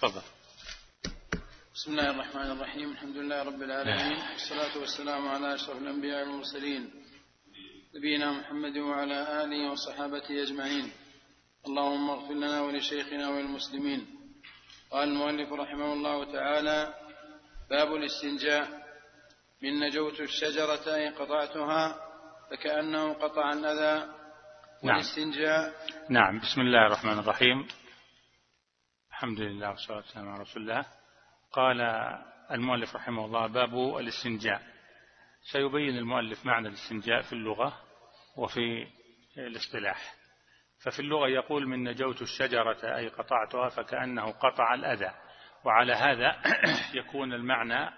تفضل. بسم الله الرحمن الرحيم. الحمد لله رب العالمين. والصلاة والسلام على أشرف الأنبياء والمرسلين. نبينا محمد وعلى آله وصحابته أجمعين. اللهم اغفر لنا ولشيخنا وللمسلمين. قال المؤلف رحمه الله تعالى باب الاستنجاء. من نجوت الشجرة إن قطعتها فكأنه قطع الأذى. نعم. والاستنجاء. نعم. بسم الله الرحمن الرحيم. الحمد لله والصلاة والسلام على رسول الله. قال المؤلف رحمه الله باب الاستنجاء. سيبين المؤلف معنى الاستنجاء في اللغة وفي الاصطلاح. ففي اللغة يقول من نجوت الشجرة أي قطعتها فكأنه قطع الأذى. وعلى هذا يكون المعنى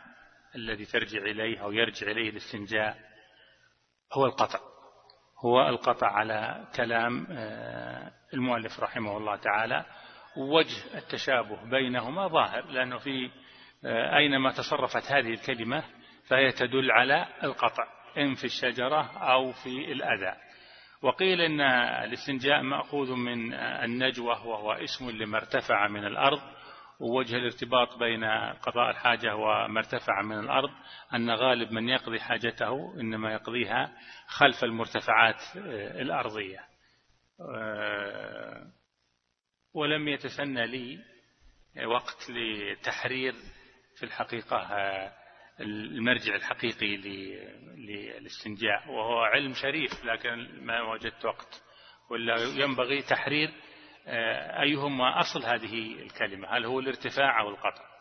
الذي ترجع إليه أو يرجع إليه الاستنجاء هو القطع. هو القطع على كلام آه، المؤلف رحمه الله تعالى. وجه التشابه بينهما ظاهر لأنه في آه، أينما تصرفت هذه الكلمة فهي تدل على القطع إن في الشجرة أو في الأذى. وقيل إن الاستنجاء مأخوذ من النجوة وهو اسم لما ارتفع من الأرض ووجه الارتباط بين قضاء الحاجة وما ارتفع من الأرض أن غالب من يقضي حاجته إنما يقضيها خلف المرتفعات آه، الأرضية. آه، ولم يتسنى لي وقت لتحرير في الحقيقة المرجع الحقيقي للاستنجاء وهو علم شريف لكن ما وجدت وقت. ولا ينبغي تحرير أيهما أصل هذه الكلمة؟ هل هو الارتفاع أو القطع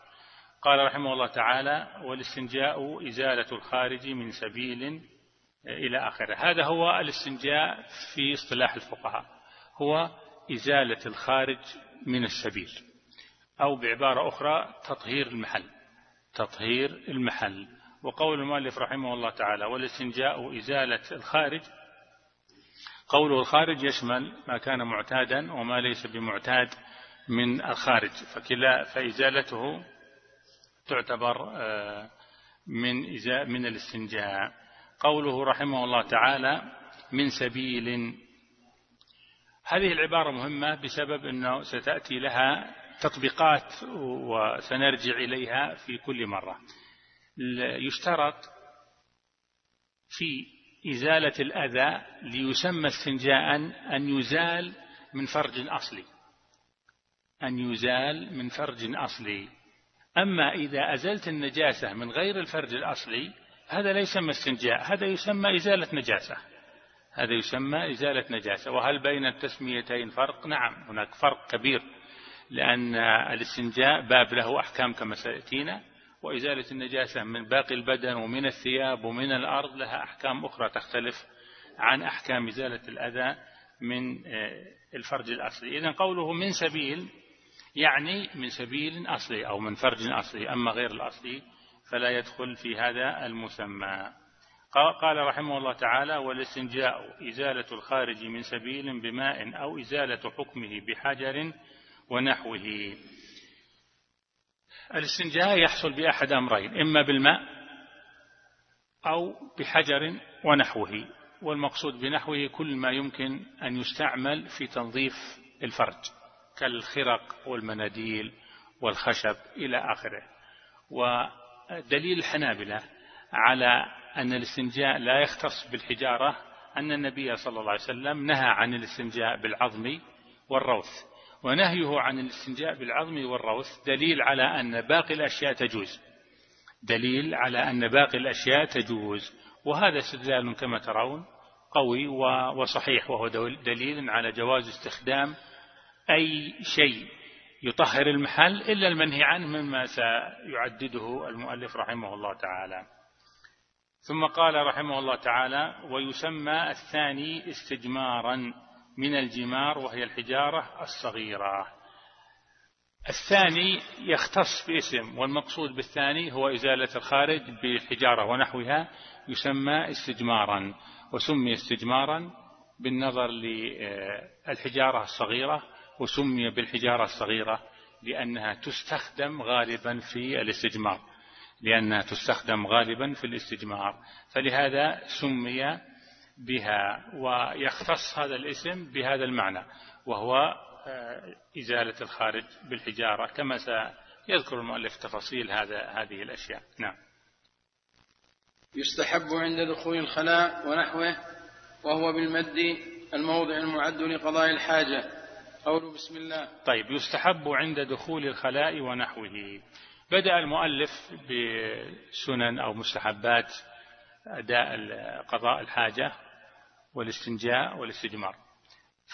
قال رحمه الله تعالى والاستنجاء إزالة الخارج من سبيل إلى آخره. هذا هو الاستنجاء في اصطلاح الفقهاء. هو إزالة الخارج من السبيل أو بعبارة أخرى تطهير المحل. تطهير المحل. وقول المؤلف رحمه الله تعالى والاستنجاء إزالة الخارج قوله الخارج يشمل ما كان معتادا وما ليس بمعتاد من الخارج فكلا فإزالته تعتبر آه، من من الاستنجاء. قوله رحمه الله تعالى من سبيل هذه العبارة مهمة بسبب أنه ستأتي لها تطبيقات وسنرجع إليها في كل مرة. يشترط في إزالة الأذى ليسمى استنجاء أن يزال من فرج أصلي. أن يزال من فرج أصلي. أما إذا أزلت النجاسة من غير الفرج الأصلي هذا لا يسمى استنجاء هذا يسمى إزالة نجاسة. هذا يسمى إزالة نجاسة. وهل بين التسميتين فرق؟ نعم هناك فرق كبير لأن الاستنجاء باب له أحكام كما سيأتينا وإزالة النجاسة من باقي البدن ومن الثياب ومن الأرض لها أحكام أخرى تختلف عن أحكام إزالة الأذى من آه، الفرج الأصلي. إذا قوله من سبيل يعني من سبيل أصلي أو من فرج أصلي أما غير الأصلي فلا يدخل في هذا المسمى. قال رحمه الله تعالى والاستنجاء إزالة الخارج من سبيل بماء أو إزالة حكمه بحجر ونحوه. الاستنجاء يحصل بأحد أمرين إما بالماء أو بحجر ونحوه والمقصود بنحوه كل ما يمكن أن يستعمل في تنظيف الفرج كالخرق والمناديل والخشب إلى آخره. ودليل الحنابلة على أن الاستنجاء لا يختص بالحجارة أن النبي صلى الله عليه وسلم نهى عن الاستنجاء بالعظم والروث ونهيه عن الاستنجاء بالعظم والروث دليل على أن باقي الأشياء تجوز. دليل على أن باقي الأشياء تجوز وهذا استدلال كما ترون قوي وصحيح وهو دليل على جواز استخدام أي شيء يطهر المحل إلا المنهي عنه مما سيعدده المؤلف رحمه الله تعالى. ثم قال رحمه الله تعالى ويسمى الثاني استجمارا من الجمار وهي الحجارة الصغيرة. الثاني يختص باسم والمقصود بالثاني هو إزالة الخارج بالحجارة ونحوها يسمى استجمارا وسمي استجمارا بالنظر للحجارة الصغيرة وسمي بالحجارة الصغيرة لأنها تستخدم غالبا في الاستجمار. لأنها تستخدم غالبا في الاستجمار. فلهذا سمي بها ويختص هذا الاسم بهذا المعنى وهو وإزالة الخارج بالحجارة كما سيذكر المؤلف تفاصيل هذا هذه الأشياء. نعم. يستحب عند دخول الخلاء ونحوه وهو بالمد الموضع المعد لقضاء الحاجة. قول بسم الله. طيب يستحب عند دخول الخلاء ونحوه. بدأ المؤلف بسنن أو مستحبات أداء قضاء الحاجة والاستنجاء والاستجمار.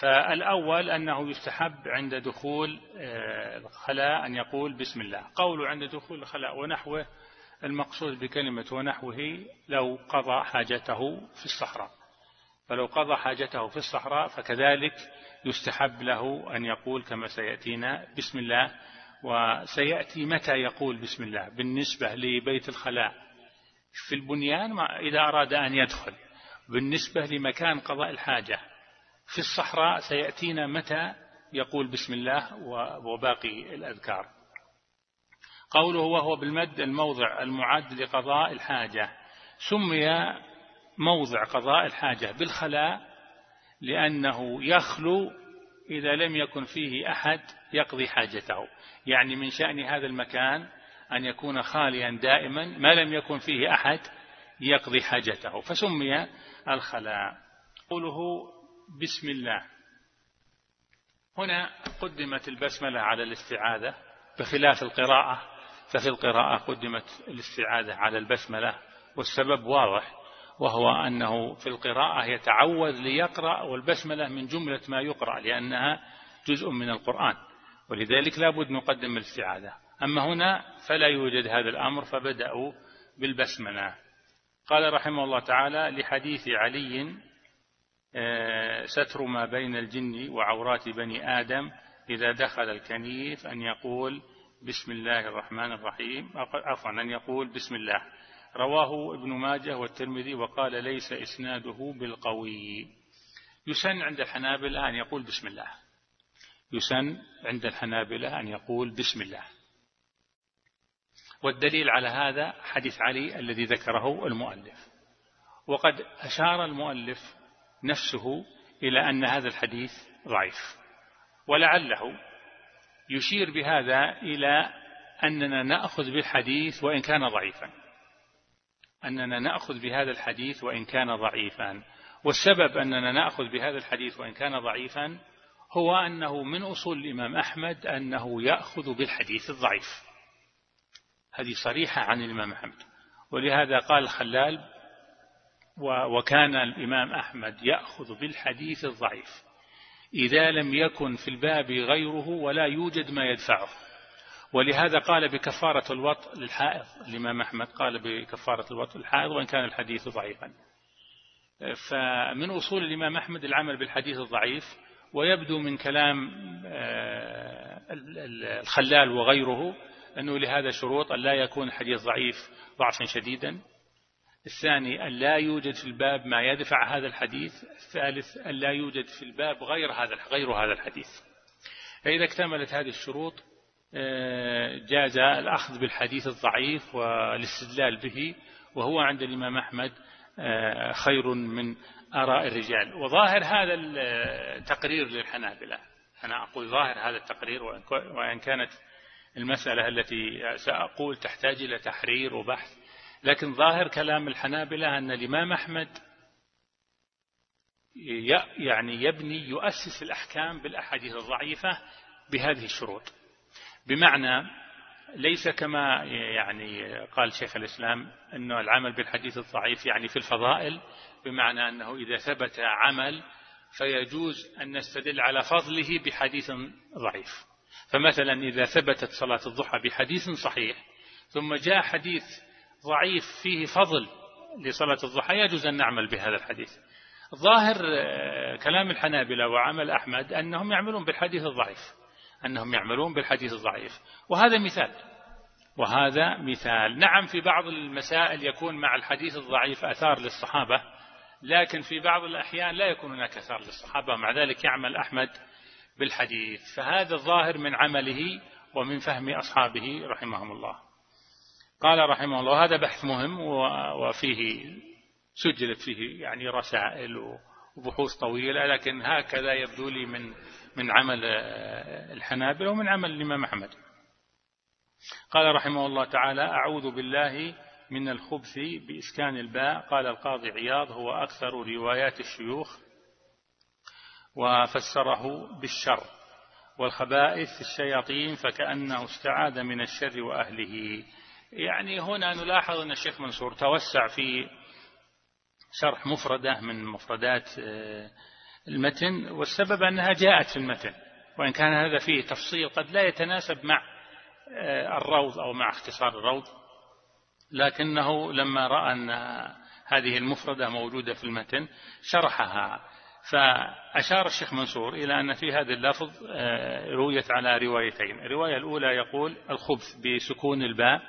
فالأول أنه يستحب عند دخول آه، الخلاء أن يقول بسم الله. قول عند دخول الخلاء ونحوه المقصود بكلمة ونحوه لو قضى حاجته في الصحراء. فلو قضى حاجته في الصحراء فكذلك يستحب له أن يقول كما سيأتينا بسم الله وسيأتي متى يقول بسم الله؟ بالنسبة لبيت الخلاء. في البنيان إذا أراد أن يدخل. بالنسبة لمكان قضاء الحاجة. في الصحراء سيأتينا متى يقول بسم الله وباقي الأذكار. قوله وهو بالمد الموضع المعد لقضاء الحاجة. سمي موضع قضاء الحاجة بالخلاء لأنه يخلو إذا لم يكن فيه أحد يقضي حاجته. يعني من شأن هذا المكان أن يكون خاليا دائما ما لم يكن فيه أحد يقضي حاجته. فسمي الخلاء. قوله بسم الله. هنا قدمت البسملة على الاستعاذة. بخلاف القراءة ففي القراءة قدمت الاستعاذة على البسملة والسبب واضح. وهو أنه في القراءة يتعود ليقرأ والبسملة من جملة ما يقرأ لأنها جزء من القرآن ولذلك لا بد نقدم الاستعاذة. أما هنا فلا يوجد هذا الأمر فبدأوا بالبسملة. قال رحمه الله تعالى لحديث علي آه، ستر ما بين الجن وعورات بني آدم إذا دخل الكنيف أن يقول بسم الله الرحمن الرحيم عفوا أن يقول بسم الله. رواه ابن ماجه والترمذي وقال ليس إسناده بالقوي. يسن عند الحنابلة أن يقول بسم الله. يسن عند الحنابلة أن يقول بسم الله. والدليل على هذا حديث علي الذي ذكره المؤلف. وقد أشار المؤلف نفسه إلى أن هذا الحديث ضعيف. ولعله يشير بهذا إلى أننا نأخذ بالحديث وإن كان ضعيفا. أننا نأخذ بهذا الحديث وإن كان ضعيفا. والسبب أننا نأخذ بهذا الحديث وإن كان ضعيفا هو أنه من أصول الإمام أحمد أنه يأخذ بالحديث الضعيف. هذه صريحة عن الإمام أحمد. ولهذا قال الخلال وكان الإمام أحمد يأخذ بالحديث الضعيف. إذا لم يكن في الباب غيره ولا يوجد ما يدفعه. ولهذا قال بكفارة الوط للحائض الإمام أحمد قال بكفارة الوط للحائض وإن كان الحديث ضعيفا. فمن أصول الإمام أحمد العمل بالحديث الضعيف ويبدو من كلام آه، الخلال وغيره أنه لهذا شروط أن لا يكون الحديث ضعيف ضعفا شديدا. الثاني أن لا يوجد في الباب ما يدفع هذا الحديث. الثالث أن لا يوجد في الباب غير هذا غير هذا الحديث. فإذا اكتملت هذه الشروط جاز الأخذ بالحديث الضعيف والاستدلال به وهو عند الإمام أحمد آه، خير من آراء الرجال. وظاهر هذا التقرير للحنابلة. أنا أقول ظاهر هذا التقرير وإن كانت المسألة التي سأقول تحتاج إلى تحرير وبحث. لكن ظاهر كلام الحنابلة أن الإمام أحمد يعني يبني يؤسس الأحكام بالأحاديث الضعيفة بهذه الشروط. بمعنى ليس كما يعني قال شيخ الإسلام أنه العمل بالحديث الضعيف يعني في الفضائل بمعنى أنه إذا ثبت عمل فيجوز أن نستدل على فضله بحديث ضعيف. فمثلا إذا ثبتت صلاة الضحى بحديث صحيح ثم جاء حديث ضعيف فيه فضل لصلاة الضحى يجوز أن نعمل بهذا الحديث. ظاهر آه، كلام الحنابلة وعمل أحمد أنهم يعملون بالحديث الضعيف. أنهم يعملون بالحديث الضعيف. وهذا مثال. وهذا مثال. نعم في بعض المسائل يكون مع الحديث الضعيف أثار للصحابة لكن في بعض الأحيان لا يكون هناك أثار للصحابة. مع ذلك يعمل أحمد بالحديث. فهذا الظاهر من عمله ومن فهم أصحابه رحمهم الله. قال رحمه الله هذا بحث مهم وفيه سجلت فيه يعني رسائل وبحوث طويلة لكن هكذا يبدو لي من من عمل الحنابلة ومن عمل الإمام أحمد. قال رحمه الله تعالى أعوذ بالله من الخبث بإسكان الباء. قال القاضي عياض هو أكثر روايات الشيوخ وفسره بالشر والخبائث الشياطين فكأنه استعاذ من الشر وأهله. يعني هنا نلاحظ أن الشيخ منصور توسع في شرح مفردة من مفردات آه، المتن والسبب أنها جاءت في المتن وإن كان هذا فيه تفصيل قد لا يتناسب مع آه، الروض أو مع اختصار الروض. لكنه لما رأى أن هذه المفردة موجودة في المتن شرحها. فأشار الشيخ منصور إلى أن في هذا اللفظ آه، رويت على روايتين. الرواية الأولى يقول الخبث بسكون الباء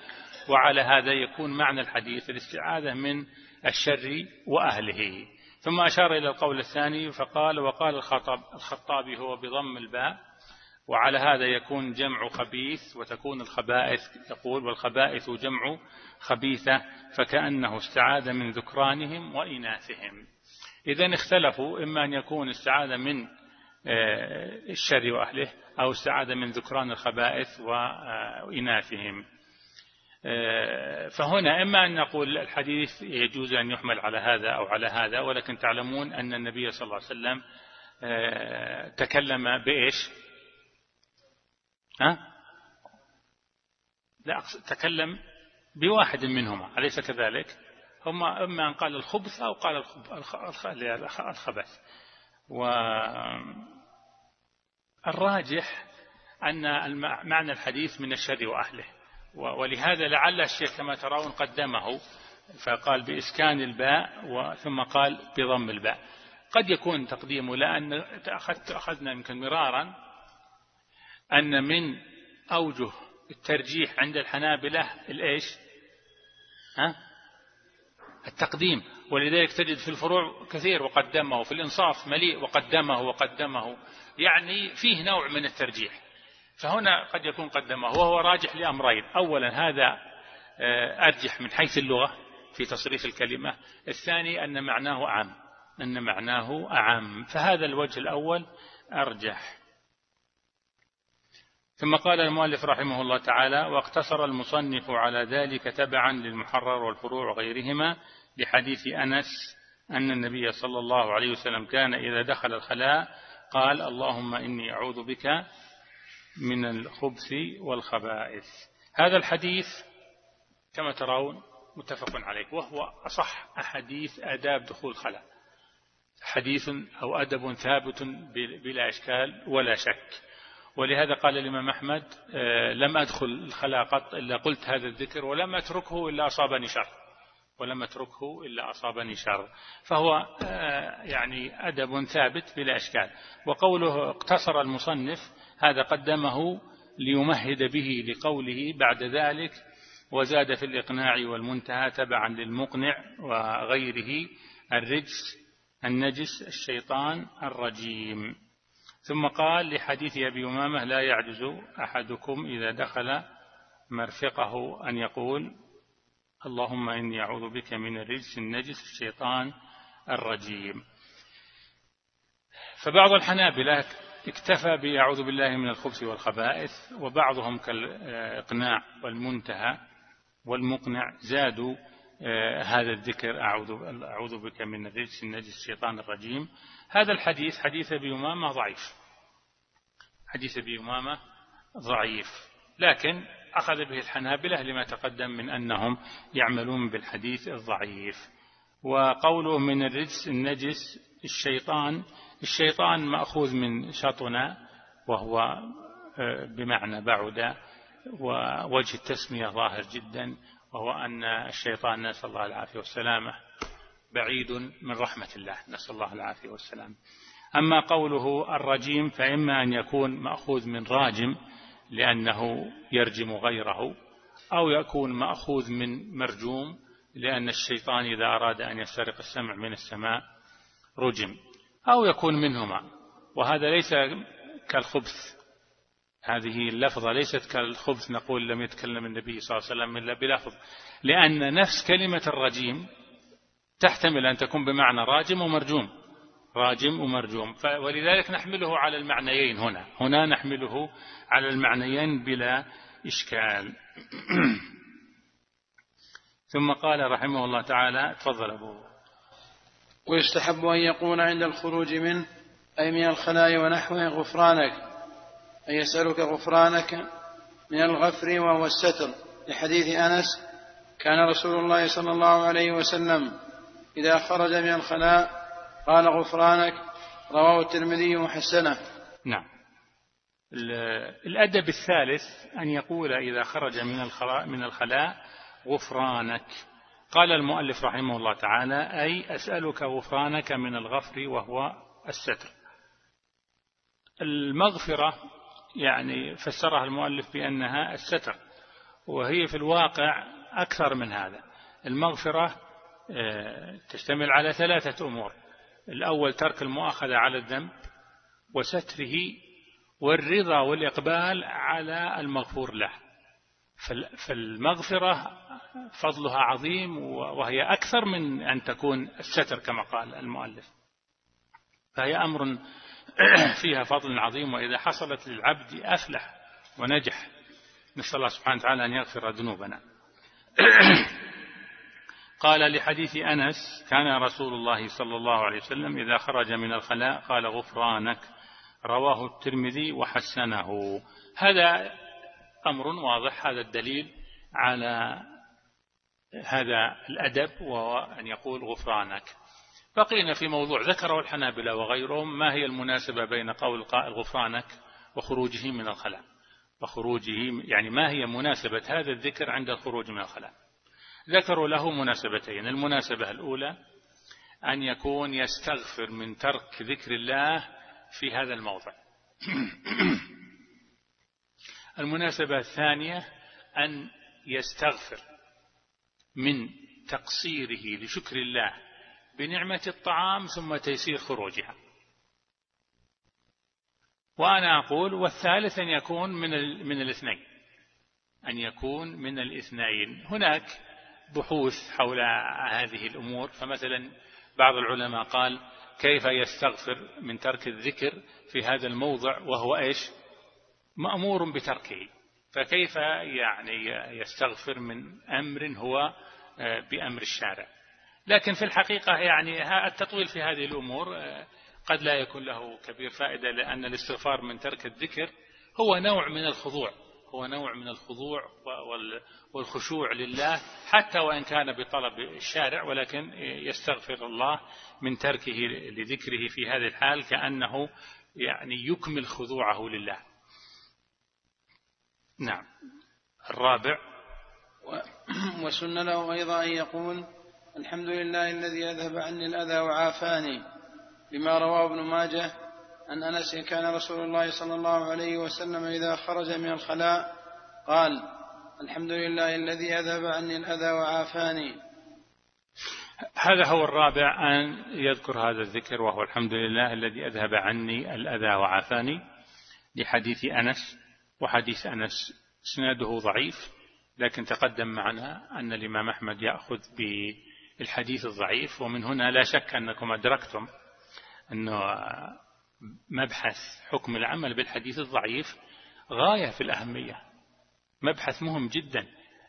وعلى هذا يكون معنى الحديث الاستعاذة من الشر وأهله. ثم أشار إلى القول الثاني فقال وقال الخطاب الخطابي هو بضم الباء وعلى هذا يكون جمع خبيث وتكون الخبائث يقول والخبائث جمع خبيثة فكأنه استعاذ من ذكرانهم وإناثهم. إذا اختلفوا إما أن يكون استعاذ من آه، الشر وأهله أو استعاذ من ذكران الخبائث وإناثهم آه، فهنا إما أن نقول الحديث يجوز أن يحمل على هذا أو على هذا ولكن تعلمون أن النبي صلى الله عليه وسلم آه، تكلم بإيش؟ ها؟ لا تكلم بواحد منهما أليس كذلك؟ هم إما أن قال الخبث أو قال الخبث. والراجح أن معنى الحديث من الشر وأهله. ولهذا لعل الشيخ كما ترون قدمه فقال بإسكان الباء ثم قال بضم الباء. قد يكون تقديمه لأن أخذنا يمكن مرارا أن من أوجه الترجيح عند الحنابلة الإيش؟ ها؟ التقديم. ولذلك تجد في الفروع كثير وقدمه في الإنصاف مليء وقدمه وقدمه. يعني فيه نوع من الترجيح. فهنا قد يكون قدمه وهو راجح لأمرين. أولا هذا آه، أرجح من حيث اللغة في تصريف الكلمة. الثاني أن معناه أعم أن معناه أعم. فهذا الوجه الأول أرجح. ثم قال المؤلف رحمه الله تعالى واقتصر المصنف على ذلك تبعا للمحرر والفروع وغيرهما لحديث أنس أن النبي صلى الله عليه وسلم كان إذا دخل الخلاء قال اللهم إني أعوذ بك من الخبث والخبائث. هذا الحديث كما ترون متفق عليه وهو أصح أحاديث آداب دخول الخلاء حديث أو أدب ثابت بلا إشكال ولا شك. ولهذا قال الإمام أحمد آه، لم أدخل الخلاء قط إلا قلت هذا الذكر ولم أتركه إلا أصابني شر. ولم أتركه إلا أصابني شر. فهو آه، يعني أدب ثابت بلا إشكال. وقوله اقتصر المصنف هذا قدمه ليمهد به لقوله بعد ذلك وزاد في الإقناع والمنتهى تبعا للمقنع وغيره الرجس النجس الشيطان الرجيم. ثم قال لحديث أبي أمامة لا يعجز أحدكم إذا دخل مرفقه أن يقول اللهم إني أعوذ بك من الرجس النجس الشيطان الرجيم. فبعض الحنابلة اكتفى بأعوذ بالله من الخبث والخبائث وبعضهم كالإقناع والمنتهى والمقنع زادوا آه، هذا الذكر أعوذ, أعوذ بك من الرجس النجس الشيطان الرجيم. هذا الحديث حديث أبي أمامة ضعيف. حديث أبي أمامة ضعيف. لكن أخذ به الحنابلة لما تقدم من أنهم يعملون بالحديث الضعيف. وقوله من الرجس النجس الشيطان الشيطان مأخوذ من شطنا وهو آه، بمعنى بعد ووجه التسمية ظاهر جدا وهو أن الشيطان نسأل الله العافية والسلامة بعيد من رحمة الله نسأل الله العافية والسلام أما قوله الرجيم فإما أن يكون مأخوذ من راجم لأنه يرجم غيره أو يكون مأخوذ من مرجوم لأن الشيطان إذا أراد أن يسرق السمع من السماء رجم. أو يكون منهما. وهذا ليس كالخبث. هذه اللفظة ليست كالخبث نقول لم يتكلم النبي صلى الله عليه وسلم إلا بلفظ. لأن نفس كلمة الرجيم تحتمل أن تكون بمعنى راجم ومرجوم. راجم ومرجوم. ولذلك نحمله على المعنيين هنا. هنا نحمله على المعنيين بلا إشكال. ثم قال رحمه الله تعالى تفضل أبو ويستحب أن يقول عند الخروج منه أي من الخلاء ونحوه غفرانك. أي يسألك غفرانك من الغفر وهو الستر. لحديث أنس كان رسول الله صلى الله عليه وسلم إذا خرج من الخلاء قال غفرانك. رواه الترمذي وحسنه. نعم. الأدب الثالث أن يقول إذا خرج من الخلاء, من الخلاء غفرانك. قال المؤلف رحمه الله تعالى أي أسألك غفرانك من الغفر وهو الستر. المغفرة يعني فسرها المؤلف بأنها الستر وهي في الواقع أكثر من هذا. المغفرة آه، تشتمل على ثلاثة أمور. الأول ترك المؤاخذة على الذنب وستره والرضا والإقبال على المغفور له. فالمغفرة فضلها عظيم وهي أكثر من أن تكون الستر كما قال المؤلف. فهي أمر فيها فضل عظيم وإذا حصلت للعبد أفلح ونجح. نسأل الله سبحانه وتعالى أن يغفر ذنوبنا. قال لحديث أنس كان رسول الله صلى الله عليه وسلم إذا خرج من الخلاء قال غفرانك رواه الترمذي وحسنه. هذا أمر واضح هذا الدليل على هذا الأدب وهو أن يقول غفرانك. بقينا في موضوع ذكره الحنابلة وغيرهم ما هي المناسبة بين قول القائل غفرانك وخروجه من الخلاء؟ وخروجه يعني ما هي مناسبة هذا الذكر عند الخروج من الخلاء؟ ذكروا له مناسبتين. المناسبة الأولى أن يكون يستغفر من ترك ذكر الله في هذا الموضع. المناسبة الثانية أن يستغفر من تقصيره لشكر الله بنعمة الطعام ثم تيسير خروجها. وأنا أقول والثالث أن يكون من من الاثنين. أن يكون من الاثنين. هناك بحوث حول هذه الأمور. فمثلا بعض العلماء قال كيف يستغفر من ترك الذكر في هذا الموضع وهو إيش؟ مأمور بتركه. فكيف يعني يستغفر من أمر هو آه، بأمر الشارع؟ لكن في الحقيقة يعني التطويل في هذه الأمور آه، قد لا يكون له كبير فائدة لأن الاستغفار من ترك الذكر هو نوع من الخضوع هو نوع من الخضوع والخشوع لله حتى وإن كان بطلب الشارع ولكن يستغفر الله من تركه لذكره في هذه الحال كأنه يعني يكمل خضوعه لله. نعم. الرابع. وسن له أيضا أن يقول الحمد لله الذي أذهب عني الأذى وعافاني لما رواه ابن ماجه عن أنس كان رسول الله صلى الله عليه وسلم إذا خرج من الخلاء قال الحمد لله الذي أذهب عني الأذى وعافاني. هذا هو الرابع أن يذكر هذا الذكر وهو الحمد لله الذي أذهب عني الأذى وعافاني. لحديث أنس وحديث أنس. إسناده ضعيف لكن تقدم معنا أن الإمام أحمد يأخذ بالحديث الضعيف ومن هنا لا شك أنكم أدركتم أنه مبحث حكم العمل بالحديث الضعيف غاية في الأهمية. مبحث مهم جدا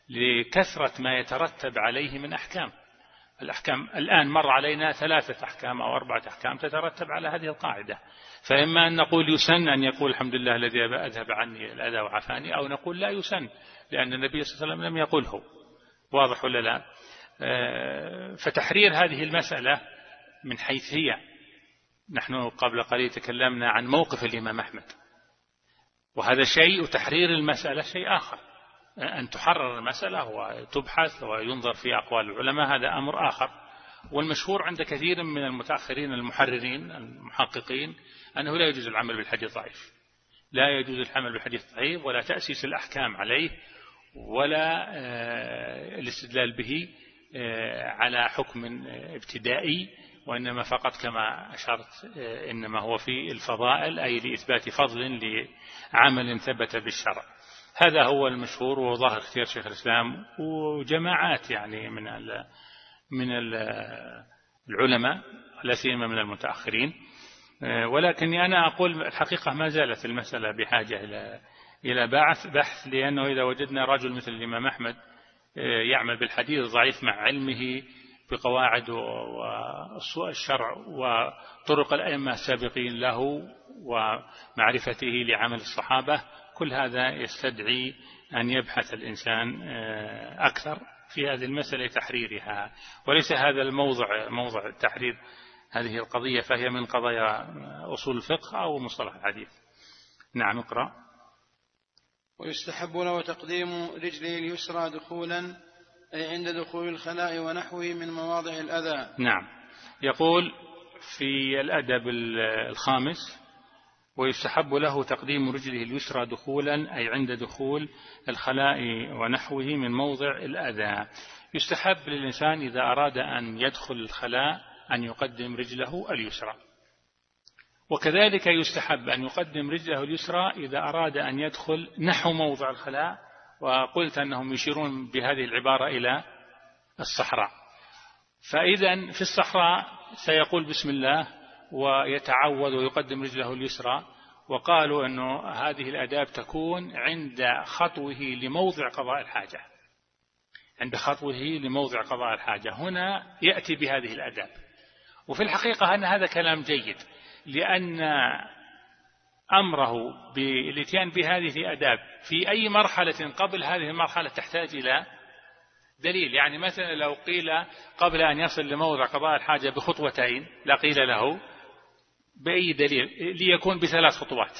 لكثرة ما يترتب عليه من أحكام. الأحكام الآن مر علينا ثلاثة أحكام أو أربعة أحكام تترتب على هذه القاعدة. فإما أن نقول يسن أن يقول الحمد لله الذي أذهب عني الأذى وعافاني أو نقول لا يسن لأن النبي صلى الله عليه وسلم لم يقله واضح ولا لا؟ آه، فتحرير هذه المسألة من حيث هي. نحن قبل قليل تكلمنا عن موقف الإمام أحمد. وهذا شيء وتحرير المسألة شيء آخر. أن تحرر المسألة وتبحث وينظر في أقوال العلماء هذا أمر آخر. والمشهور عند كثير من المتأخرين المحررين المحققين أنه لا يجوز العمل بالحديث الضعيف لا يجوز العمل بالحديث الضعيف ولا تأسيس الأحكام عليه ولا آه، الاستدلال به آه، على حكم ابتدائي وإنما فقط كما أشرت آه، إنما هو في الفضائل أي لإثبات فضل لعمل ثبت بالشرع. هذا هو المشهور وظاهر اختيار شيخ الإسلام وجماعات يعني من من ال العلماء لا سيما من المتأخرين. ولكني أنا أقول الحقيقة ما زالت المسألة بحاجة إلى إلى بحث لأنه إذا وجدنا رجل مثل الإمام أحمد يعمل بالحديث الضعيف مع علمه بقواعد والشرع وطرق الأئمة السابقين له ومعرفته لعمل الصحابة. كل هذا يستدعي أن يبحث الإنسان آه، أكثر في هذه المسألة تحريرها وليس هذا الموضع موضع تحرير هذه القضية فهي من قضايا أصول الفقه أو مصطلح الحديث. نعم اقرأ. ويستحب له تقديم رجله اليسرى دخولا أي عند دخول الخلاء ونحوه من مواضع الأذى. نعم. يقول في الأدب الخامس ويستحب له تقديم رجله اليسرى دخولا أي عند دخول الخلاء ونحوه من موضع الأذى. يستحب للإنسان إذا أراد أن يدخل الخلاء أن يقدم رجله اليسرى. وكذلك يستحب أن يقدم رجله اليسرى إذا أراد أن يدخل نحو موضع الخلاء وقلت أنهم يشيرون بهذه العبارة إلى الصحراء. فإذا في الصحراء سيقول بسم الله ويتعوذ ويقدم رجله اليسرى وقالوا أنه هذه الأداب تكون عند خطوه لموضع قضاء الحاجة. عند خطوه لموضع قضاء الحاجة. هنا يأتي بهذه الأداب. وفي الحقيقة أن هذا كلام جيد لأن أمره بالإتيان بهذه الأداب في أي مرحلة قبل هذه المرحلة تحتاج إلى دليل. يعني مثلا لو قيل قبل أن يصل لموضع قضاء الحاجة بخطوتين لقيل له. بأي دليل ليكون بثلاث خطوات.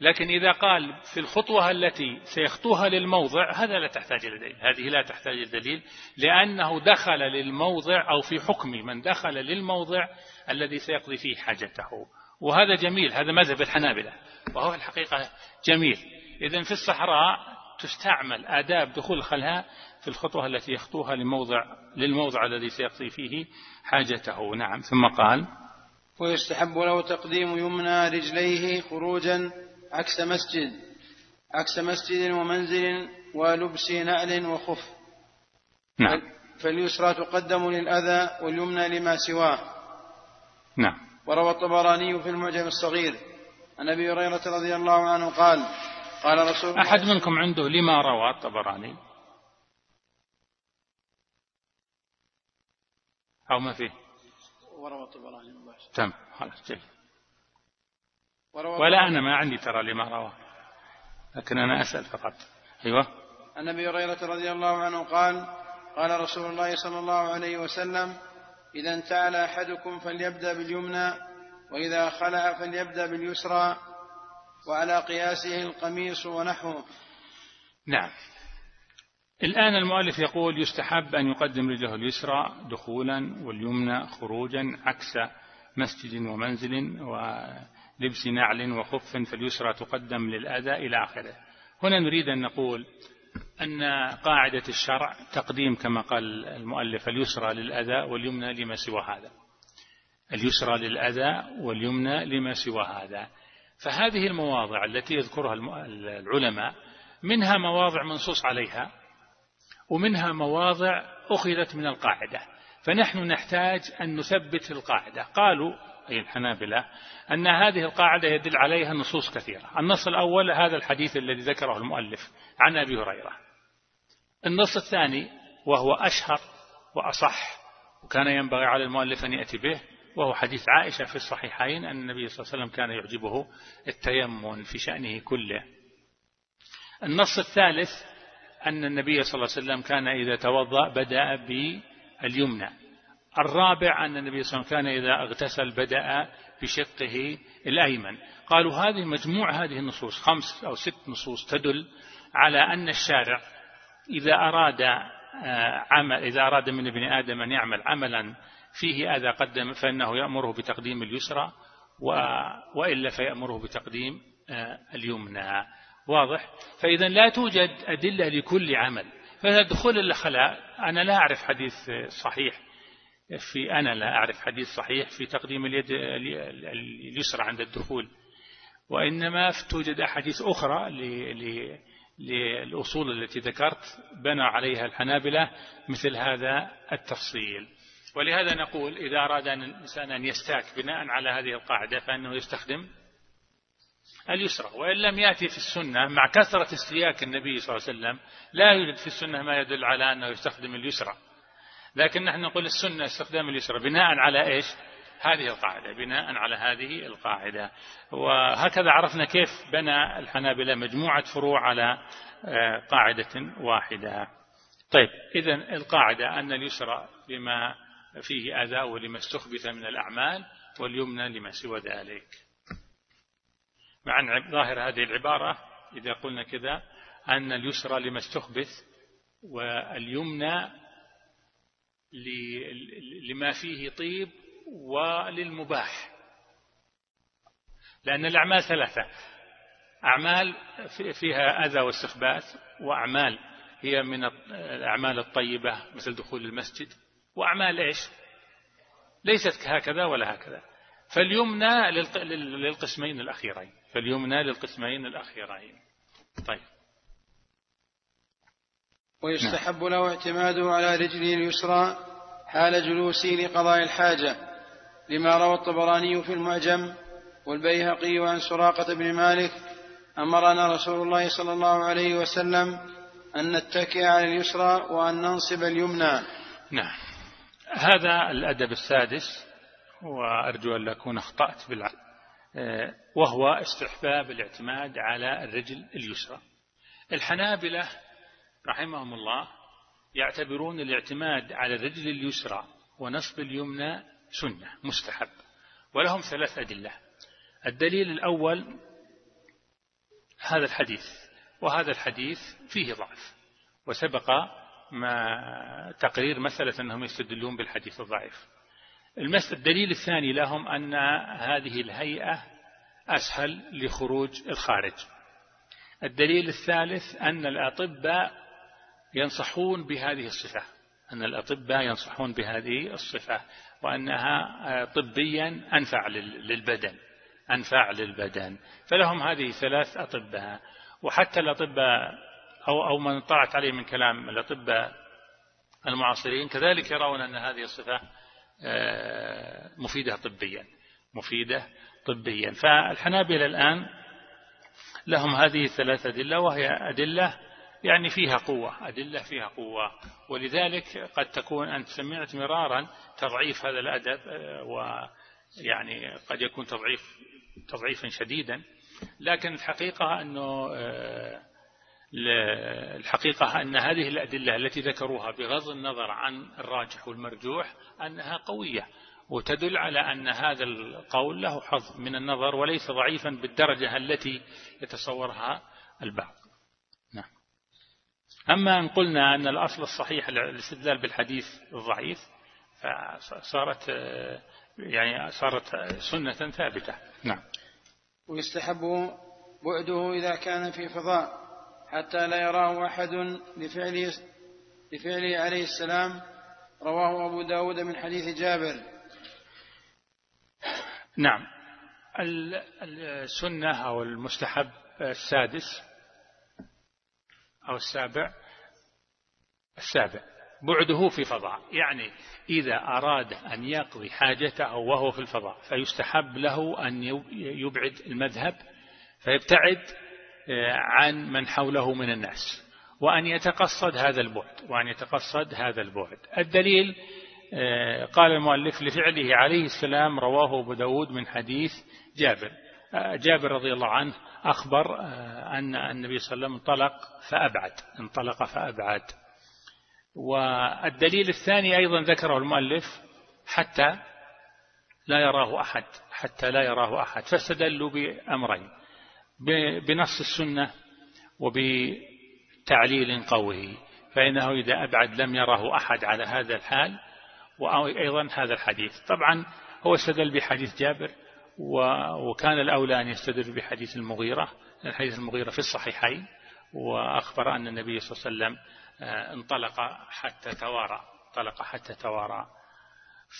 لكن إذا قال في الخطوة التي سيخطوها للموضع هذا لا تحتاج إلى دليل. هذه لا تحتاج إلى دليل لأنه دخل للموضع أو في حكم من دخل للموضع الذي سيقضي فيه حاجته. وهذا جميل هذا مذهب الحنابلة وهو الحقيقة جميل. إذا في الصحراء تستعمل آداب دخول الخلاء في الخطوة التي يخطوها لموضع للموضع الذي سيقضي فيه حاجته. نعم ثم قال ويستحب له تقديم يمنى رجليه خروجا عكس مسجد عكس مسجد ومنزل ولبس نعل وخف. نعم. فاليسرى تقدم للأذى واليمنى لما سواه. نعم. وروى الطبراني في المعجم الصغير عن أبي هريرة رضي الله عنه قال قال رسول الله أحد منكم عنده لما روى الطبراني؟ أو ما فيه؟ وروى الطبراني مباشرة. تم. خلاص جيد. ولا أنا ما عندي ترى لما روى لكن أنا أسأل فقط. أيوه. عن أبي هريرة رضي الله عنه قال قال رسول الله صلى الله عليه وسلم إذا انتعل أحدكم فليبدأ باليمنى وإذا خلع فليبدأ باليسرى وعلى قياسه القميص ونحوه. نعم. الآن المؤلف يقول يستحب أن يقدم رجله اليسرى دخولا واليمنى خروجا عكس مسجد ومنزل ولبس نعل وخف فاليسرى تقدم للأذى إلى آخره. هنا نريد أن نقول أن قاعدة الشرع تقديم كما قال المؤلف اليسرى للأذى واليمنى لما سوى هذا. اليسرى للأذى واليمنى لما سوى هذا. فهذه المواضع التي يذكرها العلماء منها مواضع منصوص عليها. ومنها مواضع أخذت من القاعدة. فنحن نحتاج أن نثبت القاعدة. قالوا أي الحنابلة أن هذه القاعدة يدل عليها نصوص كثيرة. النص الأول هذا الحديث الذي ذكره المؤلف عن أبي هريرة. النص الثاني وهو أشهر وأصح وكان ينبغي على المؤلف أن يأتي به وهو حديث عائشة في الصحيحين أن النبي صلى الله عليه وسلم كان يعجبه التيمم في شأنه كله. النص الثالث أن النبي صلى الله عليه وسلم كان إذا توضأ بدأ باليمنى. الرابع أن النبي صلى الله عليه وسلم كان إذا اغتسل بدأ بشقه الأيمن. قالوا هذه مجموع هذه النصوص خمس أو ست نصوص تدل على أن الشارع إذا أراد آه، عمل إذا أراد من ابن آدم أن يعمل عملا فيه أذى قدم فإنه يأمره بتقديم اليسرى وإلا فيأمره بتقديم آه، اليمنى. واضح؟ فإذا لا توجد أدلة لكل عمل. فدخول الخلاء أنا لا أعرف حديث صحيح. في أنا لا أعرف حديث صحيح في تقديم اليد اليسرى عند الدخول. وإنما توجد أحاديث أخرى للأصول التي ذكرت بنى عليها الحنابلة مثل هذا التفصيل. ولهذا نقول إذا أراد الإنسان أن يستاك بناء على هذه القاعدة فإنه يستخدم اليسرى وإن لم يأتي في السنة مع كثرة استياك النبي صلى الله عليه وسلم لا يوجد في السنة ما يدل على أنه يستخدم اليسرى. لكن نحن نقول السنة استخدام اليسرى بناء على إيش؟ هذه القاعدة بناء على هذه القاعدة. وهكذا عرفنا كيف بنى الحنابلة مجموعة فروع على آه، قاعدة واحدة. طيب إذا القاعدة أن اليسرى لما فيه أذى ولما استخبث من الأعمال واليمنى لما سوى ذلك. مع ظاهر هذه العبارة إذا قلنا كذا أن اليسرى لما استخبث واليمنى لما فيه طيب وللمباح. لأن الأعمال ثلاثة. أعمال فيها أذى واستخباث وأعمال هي من الأعمال الطيبة مثل دخول المسجد. وأعمال إيش؟ ليست هكذا ولا هكذا. فاليمنى للقسمين الأخيرين. فاليمنى للقسمين الأخيرين. طيب. ويستحب له اعتماده على رجله اليسرى حال جلوسه لقضاء الحاجة لما روى الطبراني في المعجم والبيهقي عن سراقة بن مالك أمرنا رسول الله صلى الله عليه وسلم أن نتكئ على اليسرى وأن ننصب اليمنى. نعم. هذا الأدب السادس وأرجو أن لا أكون أخطأت بالعقل وهو استحباب الاعتماد على الرجل اليسرى. الحنابلة رحمهم الله يعتبرون الاعتماد على الرجل اليسرى ونصب اليمنى سنة مستحب. ولهم ثلاث أدلة. الدليل الأول هذا الحديث وهذا الحديث فيه ضعف وسبق ما تقرير مسألة أنهم يستدلون بالحديث الضعيف. الدليل الثاني لهم أن هذه الهيئة أسهل لخروج الخارج. الدليل الثالث أن الأطباء ينصحون بهذه الصفة. أن الأطباء ينصحون بهذه الصفة وأنها طبيا أنفع للبدن أنفع للبدن. فلهم هذه ثلاث أطباء. وحتى الأطباء أو, أو من طلعت عليه من كلام الأطباء المعاصرين كذلك يرون أن هذه الصفة آه، مفيدة طبيا مفيدة طبيا. فالحنابلة الآن لهم هذه الثلاث أدلة وهي أدلة يعني فيها قوة أدلة فيها قوة. ولذلك قد تكون أنت سمعت مرارا تضعيف هذا الأدب آه، ويعني قد يكون تضعيف تضعيفا شديدا. لكن الحقيقة أنه آه، الحقيقة أن هذه الأدلة التي ذكروها بغض النظر عن الراجح والمرجوح أنها قوية وتدل على أن هذا القول له حظ من النظر وليس ضعيفا بالدرجة التي يتصورها البعض. نعم. أما أن قلنا أن الأصل الصحيح الاستدلال بالحديث الضعيف فصارت يعني صارت سنة ثابتة. نعم. ويستحب بعده إذا كان في فضاء. حتى لا يراه أحد لفعله, عليه السلام. رواه أبو داود من حديث جابر. نعم. السنة أو المستحب السادس أو السابع السابع. بعده في فضاء. يعني إذا أراد أن يقضي حاجته وهو في الفضاء فيستحب له أن يبعد المذهب فيبتعد عن من حوله من الناس وأن يتقصد هذا البعد وأن يتقصد هذا البعد. الدليل آه، قال المؤلف لفعله عليه السلام رواه أبو داود من حديث جابر. آه، جابر رضي الله عنه أخبر أن النبي صلى الله عليه وسلم انطلق فأبعد انطلق فأبعد. والدليل الثاني أيضا ذكره المؤلف حتى لا يراه أحد حتى لا يراه أحد فاستدلوا بأمرين. بنص السنة وبتعليل قوي فإنه إذا أبعد لم يره أحد على هذا الحال وأيضا هذا الحديث. طبعا هو استدل بحديث جابر وكان الأولى أن يستدل بحديث المغيرة الحديث المغيرة في الصحيحين وأخبر أن النبي صلى الله عليه وسلم آه، انطلق حتى توارى انطلق حتى توارى.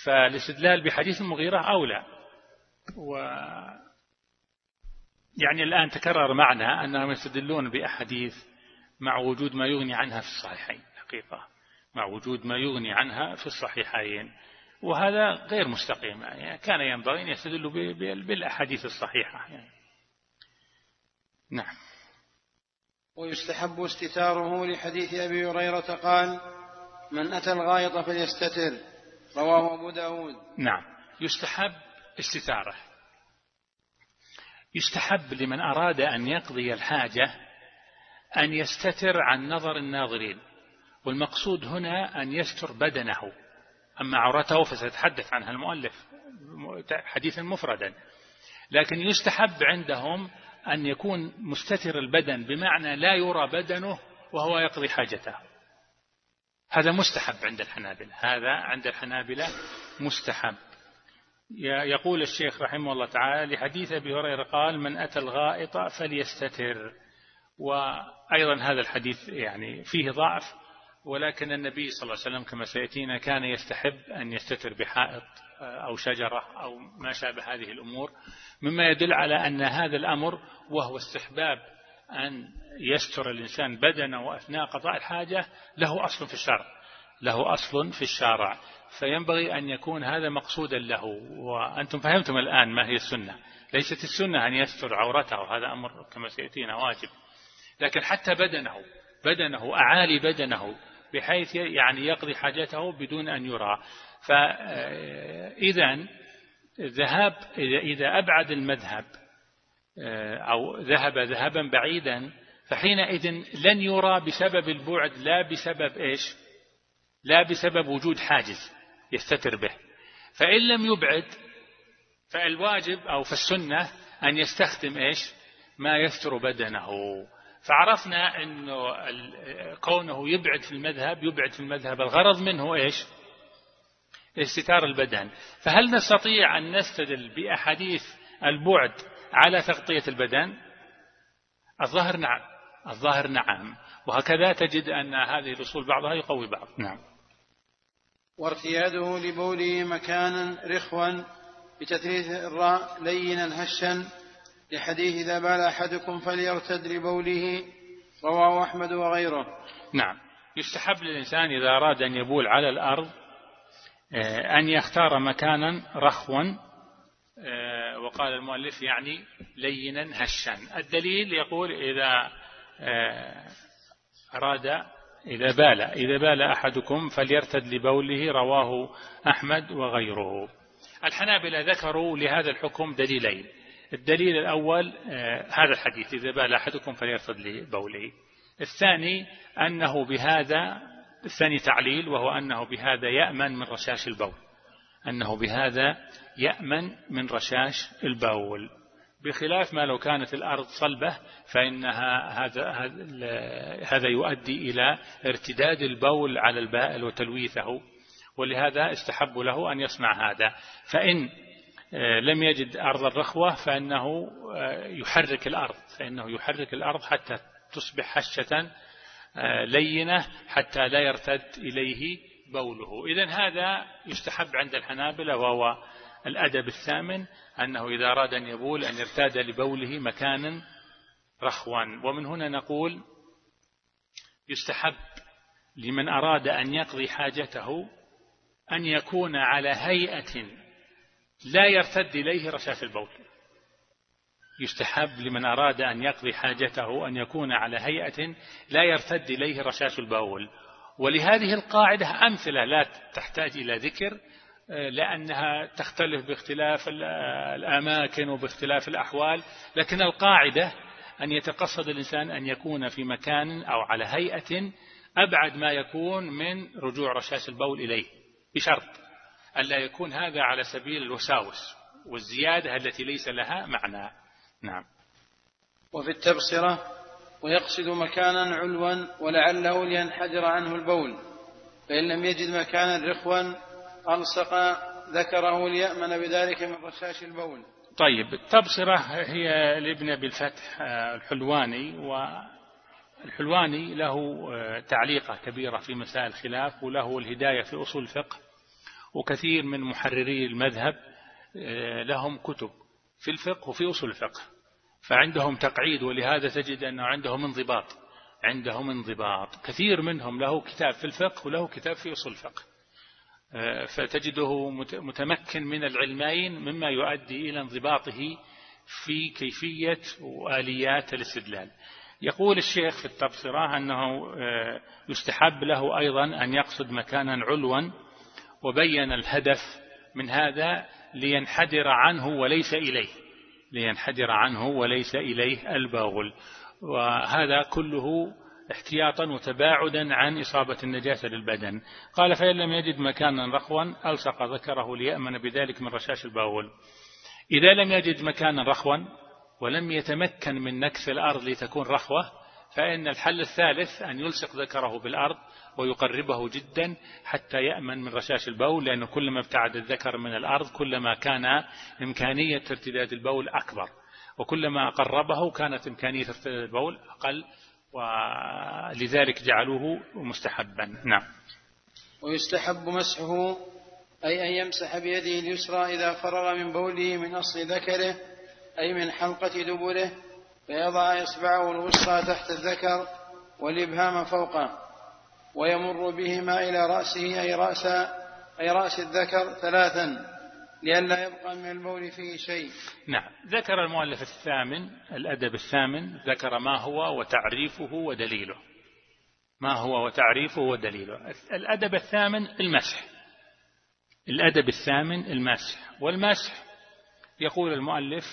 فالاستدلال بحديث المغيرة أولى و يعني الآن تكرر معنا أنهم يستدلون بأحاديث مع وجود ما يغني عنها في الصحيحين حقيقة. مع وجود ما يغني عنها في الصحيحين. وهذا غير مستقيم. يعني كان ينبغي أن يستدلوا بالأحاديث الصحيحة. يعني. نعم. ويستحب استتاره لحديث أبي هريرة قال من أتى الغائط فليستتر. رواه أبو داود. نعم. يستحب استتاره. يستحب لمن أراد أن يقضي الحاجة أن يستتر عن نظر الناظرين والمقصود هنا أن يستر بدنه. أما عورته فسيتحدث عنها المؤلف حديثا مفردا. لكن يستحب عندهم أن يكون مستتر البدن بمعنى لا يرى بدنه وهو يقضي حاجته. هذا مستحب عند الحنابلة. هذا عند الحنابلة مستحب. يقول الشيخ رحمه الله تعالى لحديث أبي هريرة قال من أتى الغائط فليستتر. وأيضا هذا الحديث يعني فيه ضعف ولكن النبي صلى الله عليه وسلم كما سيأتينا كان يستحب أن يستتر بحائط أو شجرة أو ما شابه هذه الأمور مما يدل على أن هذا الأمر وهو استحباب أن يستر الإنسان بدنه وأثناء قضاء الحاجة له أصل في الشرع له أصل في الشارع. فينبغي أن يكون هذا مقصودا له وأنتم فهمتم الآن ما هي السنة. ليست السنة أن يستر عورته هذا أمر كما سيأتينا واجب. لكن حتى بدنه بدنه أعالي بدنه بحيث يعني يقضي حاجته بدون أن يرى. فإذا ذهاب إذا أبعد المذهب أو ذهب ذهبا بعيدا فحينئذ لن يرى بسبب البعد لا بسبب إيش؟ لا بسبب وجود حاجز. يستتر به. فإن لم يبعد فالواجب أو في السنة أن يستخدم إيش؟ ما يستر بدنه. فعرفنا أنه كونه يبعد في المذهب يبعد في المذهب. الغرض منه إيش؟ استتار البدن. فهل نستطيع أن نستدل بأحاديث البعد على تغطية البدن؟ الظاهر نعم. الظاهر نعم. وهكذا تجد أن هذه الأصول بعضها يقوي بعض. نعم. وارتياده لبوله مكانا رخوا بتثليث الراء لينا هشا لحديث إذا بال أحدكم فليرتد لبوله رواه أحمد وغيره. نعم. يستحب للإنسان إذا أراد أن يبول على الأرض آه، أن يختار مكانا رخوا آه، وقال المؤلف يعني لينا هشا. الدليل يقول إذا آه، أراد إذا بال إذا بال أحدكم فليرتد لبوله رواه أحمد وغيره. الحنابلة ذكروا لهذا الحكم دليلين. الدليل الأول هذا الحديث إذا بال أحدكم فليرتد لبوله. الثاني أنه بهذا الثاني تعليل وهو أنه بهذا يأمن من رشاش البول. أنه بهذا يأمن من رشاش البول. بخلاف ما لو كانت الأرض صلبة فإنها هذا هذا يؤدي إلى ارتداد البول على البائل وتلويثه ولهذا استحب له أن يصنع هذا. فإن آه، لم يجد أرض الرخوة فإنه آه، يحرك الأرض فإنه يحرك الأرض حتى تصبح هشة آه، لينة حتى لا يرتد إليه بوله. إذا هذا يستحب عند الحنابلة وهو الأدب الثامن أنه إذا أراد أن يبول أن يرتاد لبوله مكانا رخوا. ومن هنا نقول يستحب لمن أراد أن يقضي حاجته أن يكون على هيئة لا يرتد إليه رشاش البول. يستحب لمن أراد أن يقضي حاجته أن يكون على هيئة لا يرتد إليه رشاش البول. ولهذه القاعدة أمثلة لا تحتاج إلى ذكر لأنها تختلف باختلاف الأماكن وباختلاف الأحوال لكن القاعدة أن يتقصد الإنسان أن يكون في مكان أو على هيئة أبعد ما يكون من رجوع رشاش البول إليه بشرط ألا يكون هذا على سبيل الوساوس والزيادة التي ليس لها معنى. نعم. وفي التبصرة ويقصد مكانا علوا ولعله لينحدر عنه البول فإن لم يجد مكانا رخوا ألصق ذكره ليأمن بذلك من رشاش البول. طيب التبصرة هي لابن أبي الفتح آه، الحلواني والحلواني له آه، تعليقة كبيرة في مسائل الخلاف وله الهداية في أصول الفقه وكثير من محرري المذهب آه، لهم كتب في الفقه وفي أصول الفقه. فعندهم تقعيد ولهذا تجد أنه عندهم انضباط عندهم انضباط. كثير منهم له كتاب في الفقه وله كتاب في أصول الفقه. فتجده متمكن من العلمين مما يؤدي إلى انضباطه في كيفية وآليات الاستدلال. يقول الشيخ في التبصرة أنه آه، يستحب له أيضا أن يقصد مكانا علوا وبين الهدف من هذا لينحدر عنه وليس إليه لينحدر عنه وليس إليه الباغل. وهذا كله احتياطا وتباعدا عن إصابة النجاسة للبدن قال فإن لم يجد مكانا رخوا ألصق ذكره ليأمن بذلك من رشاش الباول. إذا لم يجد مكانا رخوا ولم يتمكن من نكث الأرض لتكون رخوة فإن الحل الثالث أن يلصق ذكره بالأرض ويقربه جدا حتى يأمن من رشاش البول لأنه كلما ابتعد الذكر من الأرض كلما كان إمكانية ارتداد البول أكبر. وكلما قربه كانت إمكانية ارتداد البول أقل ولذلك جعلوه مستحبا. نعم. ويستحب مسحه أي أن يمسح بيده اليسرى إذا فرغ من بوله من أصل ذكره أي من حلقة دبره فيضع إصبعه الوسطى تحت الذكر والإبهام فوقه ويمر بهما إلى رأسه أي رأس أي رأس الذكر ثلاثا. لئلا يبقى من البول فيه شيء. نعم. ذكر المؤلف الثامن الأدب الثامن ذكر ما هو وتعريفه ودليله. ما هو وتعريفه ودليله. الأدب الثامن المسح. الأدب الثامن المسح. والمسح يقول المؤلف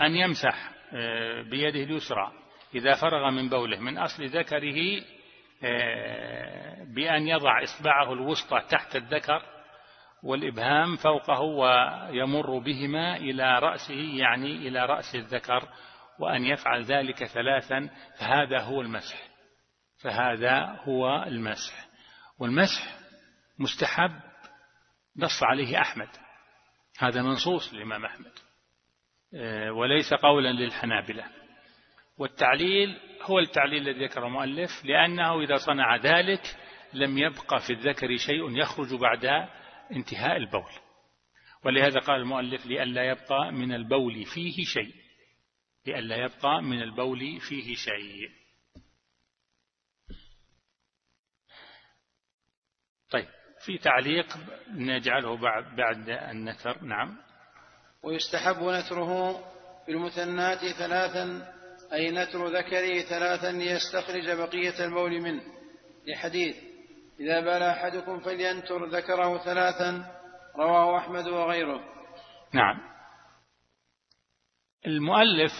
أن يمسح آه، بيده اليسرى إذا فرغ من بوله. من أصل ذكره آه، بأن يضع إصبعه الوسطى تحت الذكر والإبهام فوقه ويمر بهما إلى رأسه يعني إلى رأس الذكر وأن يفعل ذلك ثلاثا فهذا هو المسح. فهذا هو المسح. والمسح مستحب نص عليه أحمد. هذا منصوص للإمام أحمد. آه، وليس قولا للحنابلة. والتعليل هو التعليل الذي ذكره المؤلف لأنه إذا صنع ذلك لم يبقى في الذكر شيء يخرج بعد انتهاء البول. ولهذا قال المؤلف لئلا يبقى من البول فيه شيء. لئلا يبقى من البول فيه شيء. طيب في تعليق نجعله بعد, بعد النثر. نعم. ويستحب نثره في المثنات ثلاثا أي نثر ذكره ثلاثا ليستخرج بقية البول منه. لحديث إذا بال أحدكم فلينتر ذكره ثلاثا رواه أحمد وغيره. نعم. المؤلف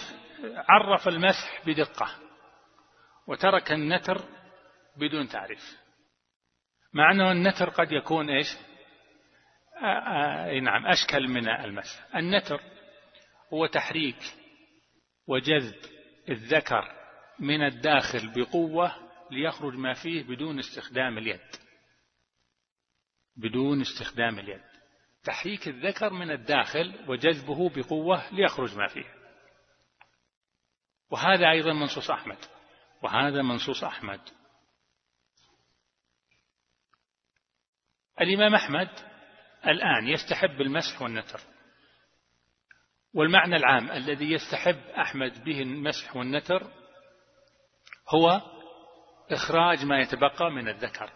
عرف المسح بدقة وترك النتر بدون تعريف. مع أنه النتر قد يكون إيش؟ آآ آآ نعم أشكل من المسح. النتر هو تحريك وجذب الذكر من الداخل بقوة ليخرج ما فيه بدون استخدام اليد. بدون استخدام اليد. تحريك الذكر من الداخل وجذبه بقوة ليخرج ما فيه. وهذا أيضا منصوص أحمد. وهذا منصوص أحمد. الإمام أحمد الآن يستحب المسح والنتر. والمعنى العام الذي يستحب أحمد به المسح والنتر هو إخراج ما يتبقى من الذكر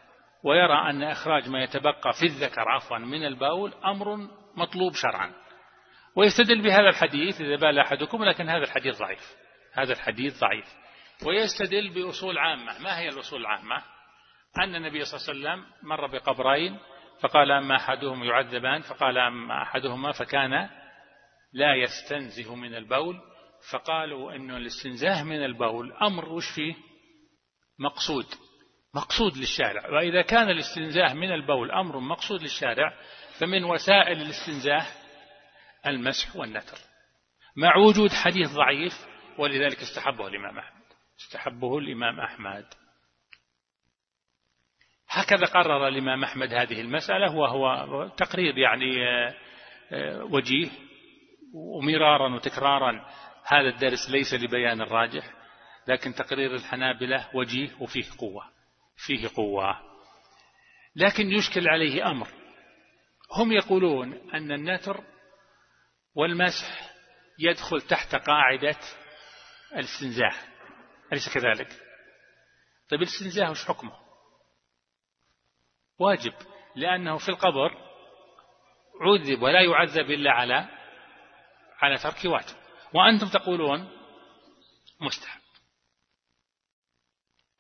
ويرى أن إخراج ما يتبقى في الذكر عفوا من البول أمر مطلوب شرعا. ويستدل بهذا الحديث إذا بال أحدكم لكن هذا الحديث ضعيف. هذا الحديث ضعيف. ويستدل بأصول عامة. ما هي الأصول العامة؟ أن النبي صلى الله عليه وسلم مر بقبرين فقال أما أحدهم يعذبان فقال أما أحدهما فكان لا يستنزه من البول فقالوا أن الاستنزاه من البول. أمر وش فيه؟ مقصود مقصود للشارع. وإذا كان الاستنزاه من البول أمر مقصود للشارع فمن وسائل الاستنزاه المسح والنتر. مع وجود حديث ضعيف ولذلك استحبه الإمام أحمد. استحبه الإمام أحمد. هكذا قرر الإمام أحمد هذه المسألة وهو تقرير يعني آه، آه، وجيه ومرارا وتكرارا. هذا الدرس ليس لبيان الراجح لكن تقرير الحنابلة وجيه وفيه قوة فيه قوة. لكن يشكل عليه أمر. هم يقولون أن النتر والمسح يدخل تحت قاعدة الاستنزاه. أليس كذلك؟ طيب الاستنزاه وش حكمه؟ واجب لأنه في القبر عذب ولا يعذب إلا على على ترك واجب. وأنتم تقولون مستحب.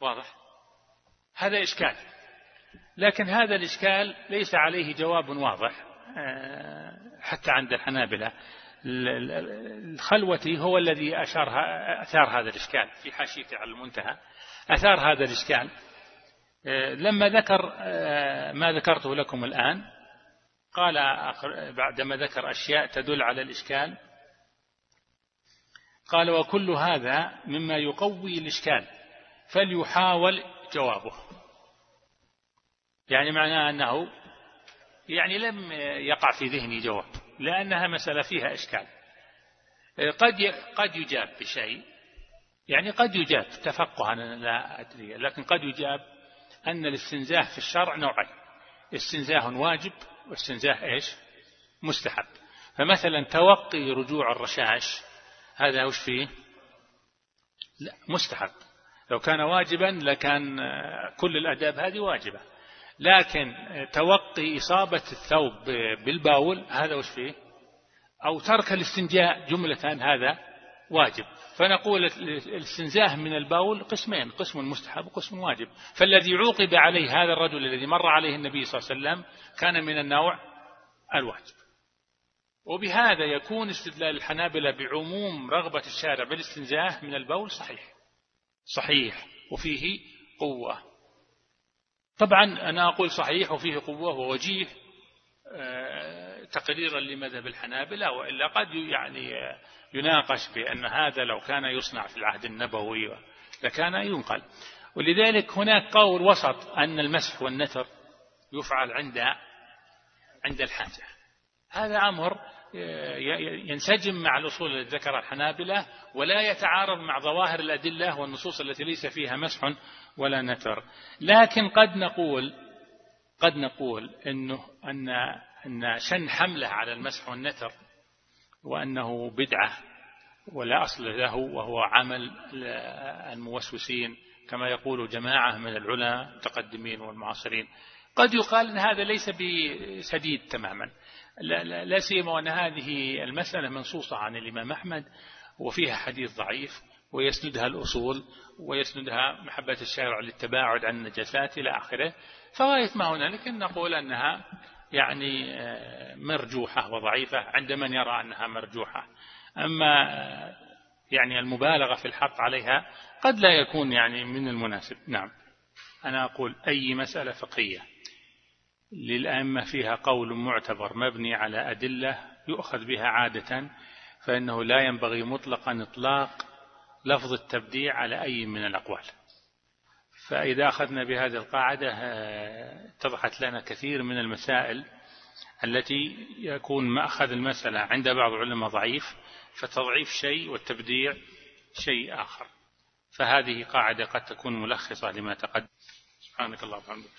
واضح؟ هذا إشكال. لكن هذا الإشكال ليس عليه جواب واضح. آه، حتى عند الحنابلة. الخلوتي هو الذي أشار أثار هذا الإشكال في حاشيته على المنتهى. أثار هذا الإشكال. آه، لما ذكر آه، ما ذكرته لكم الآن قال بعدما ذكر أشياء تدل على الإشكال قال وكل هذا مما يقوي الإشكال. فليحاول جوابه. يعني معناه أنه يعني لم يقع في ذهني جواب لأنها مسألة فيها إشكال. قد قد يجاب بشيء يعني قد يجاب تفقها لا أدري لكن قد يجاب أن الاستنزاه في الشرع نوعين استنزاه واجب واستنزاه إيش؟ مستحب. فمثلا توقي رجوع الرشاش هذا وش فيه؟ لا مستحب. لو كان واجبا لكان كل الأداب هذه واجبة. لكن توقي إصابة الثوب بالباول هذا وش فيه؟ أو ترك الاستنجاء جملة هذا واجب. فنقول الاستنزاه من البول قسمين قسم مستحب وقسم واجب. فالذي عوقب عليه هذا الرجل الذي مر عليه النبي صلى الله عليه وسلم كان من النوع الواجب. وبهذا يكون استدلال الحنابلة بعموم رغبة الشارع بالاستنزاه من البول صحيح. صحيح وفيه قوة. طبعا أنا أقول صحيح وفيه قوة ووجيه آه، تقريرا لمذهب الحنابلة وإلا قد يعني يناقش بأن هذا لو كان يصنع في العهد النبوي لكان ينقل. ولذلك هناك قول وسط أن المسح والنثر يفعل عند عند الحاجة. هذا أمر ينسجم مع الأصول التي ذكرها الحنابلة ولا يتعارض مع ظواهر الأدلة والنصوص التي ليس فيها مسح ولا نثر لكن قد نقول قد نقول إنه أن أن شن حملة على المسح والنثر وأنه بدعة ولا أصل له وهو عمل الموسوسين كما يقول جماعة من العلماء المتقدمين والمعاصرين. قد يقال أن هذا ليس بسديد تماما. لا سيما وأن هذه المسألة منصوصة عن الإمام أحمد وفيها حديث ضعيف ويسندها الأصول ويسندها محبة الشارع للتباعد عن النجاسات إلى آخره. فغاية ما هنالك نقول أنها يعني آه، مرجوحة وضعيفة عند من يرى أنها مرجوحة. أما آه، يعني المبالغة في الحق عليها قد لا يكون يعني من المناسب. نعم. أنا أقول أي مسألة فقهية. للأئمة فيها قول معتبر مبني على أدلة يؤخذ بها عادة فإنه لا ينبغي مطلقا إطلاق لفظ التبديع على أي من الأقوال. فإذا أخذنا بهذه القاعدة آه، اتضحت لنا كثير من المسائل التي يكون مأخذ المسألة عند بعض العلماء ضعيف فتضعيف شيء والتبديع شيء آخر. فهذه قاعدة قد تكون ملخصة لما تقدم. سبحانك اللهم وبحمدك